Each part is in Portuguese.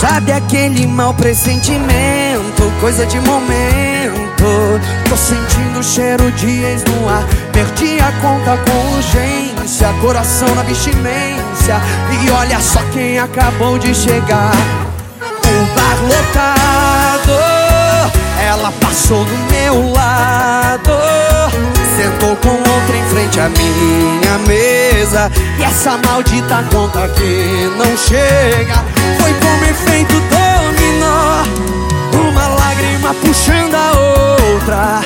Sabe aquele mau pressentimento, coisa de momento. Tô sentindo cheiro de ex no ar. Perdi a conta com urgência. Coração na vestimência E olha só quem acabou de chegar. O bar lotado. Ela passou do meu lado. Sentou com outra em frente à minha mesa. E essa maldita conta que não chega. Foi como efeito dominó. Uma lágrima puxando a outra.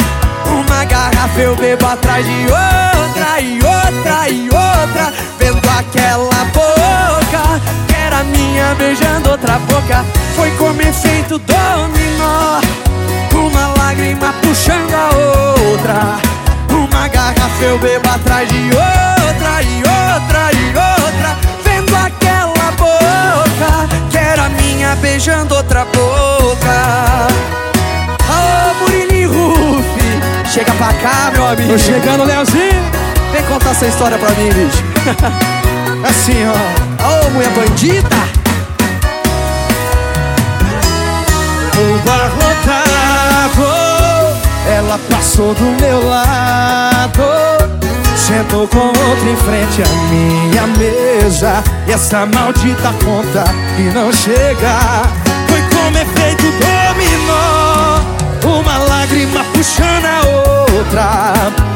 Uma garrafa eu bebo atrás de outra E outra e outra. Vendo aquela boca Que era minha beijando outra boca. Foi como efeito dominó. Uma lágrima puxando a outra. Uma garrafa eu bebo atrás de outra boca. Ô Murilinho Rufi, chega pra cá meu amigo. Tô chegando Leozinho. Vem contar essa história pra mim, bicho. Assim ó. Ô mulher bandida. O bar lotado ela passou do meu lado. Sentou com outro em frente à minha mesa. E essa maldita conta que não chega como efeito dominó. Uma lágrima puxando a outra.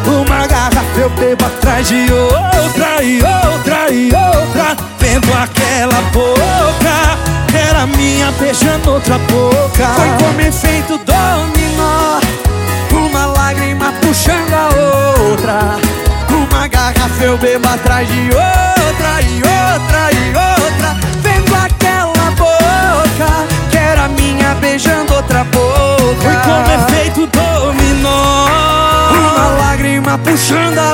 Uma garrafa eu bebo atrás de outra E outra e outra. Vendo aquela boca Era minha beijando outra boca. Foi como efeito dominó. Uma lágrima puxando a outra. Uma garrafa eu bebo atrás de outra E outra lágrima puxando a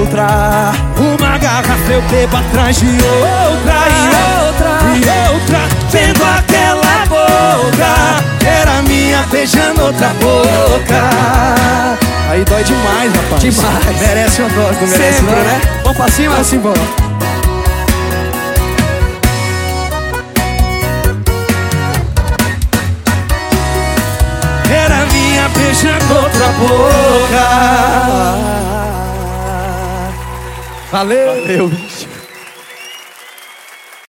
outra. Uma garrafa eu bebo atrás de outra E outra E outra Vendo aquela boca. Que era minha beijando outra boca. Aí dói demais, rapaz. Demais. Merece um dose, não merece Sempre, não, né? Vamos pra cima? Vamos embora minha beijando outra boca. Valeu, Valeu,